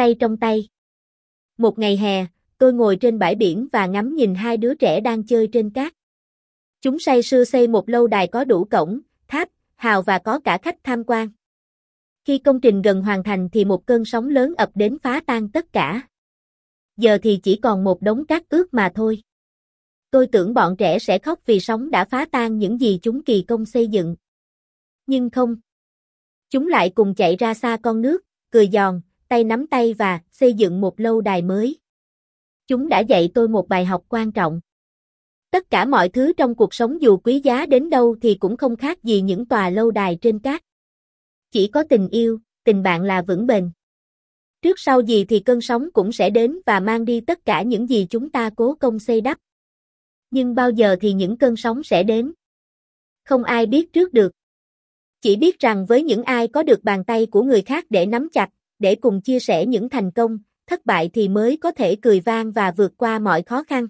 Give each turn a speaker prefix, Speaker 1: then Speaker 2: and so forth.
Speaker 1: tay trong tay. Một ngày hè, tôi ngồi trên bãi biển và ngắm nhìn hai đứa trẻ đang chơi trên cát. Chúng say sưa xây một lâu đài có đủ cổng, tháp, hào và có cả khách tham quan. Khi công trình gần hoàn thành thì một cơn sóng lớn ập đến phá tan tất cả. Giờ thì chỉ còn một đống cát ướt mà thôi. Tôi tưởng bọn trẻ sẽ khóc vì sóng đã phá tan những gì chúng kỳ công xây dựng. Nhưng không. Chúng lại cùng chạy ra xa con nước, cười giòn, tay nắm tay và xây dựng một lâu đài mới. Chúng đã dạy tôi một bài học quan trọng. Tất cả mọi thứ trong cuộc sống dù quý giá đến đâu thì cũng không khác gì những tòa lâu đài trên cát. Chỉ có tình yêu, tình bạn là vững bền. Trước sau gì thì cơn sóng cũng sẽ đến và mang đi tất cả những gì chúng ta cố công xây đắp. Nhưng bao giờ thì những cơn sóng sẽ đến? Không ai biết trước được. Chỉ biết rằng với những ai có được bàn tay của người khác để nắm chặt, để cùng chia sẻ những thành công, thất bại thì mới có thể cười vang và vượt qua mọi khó khăn.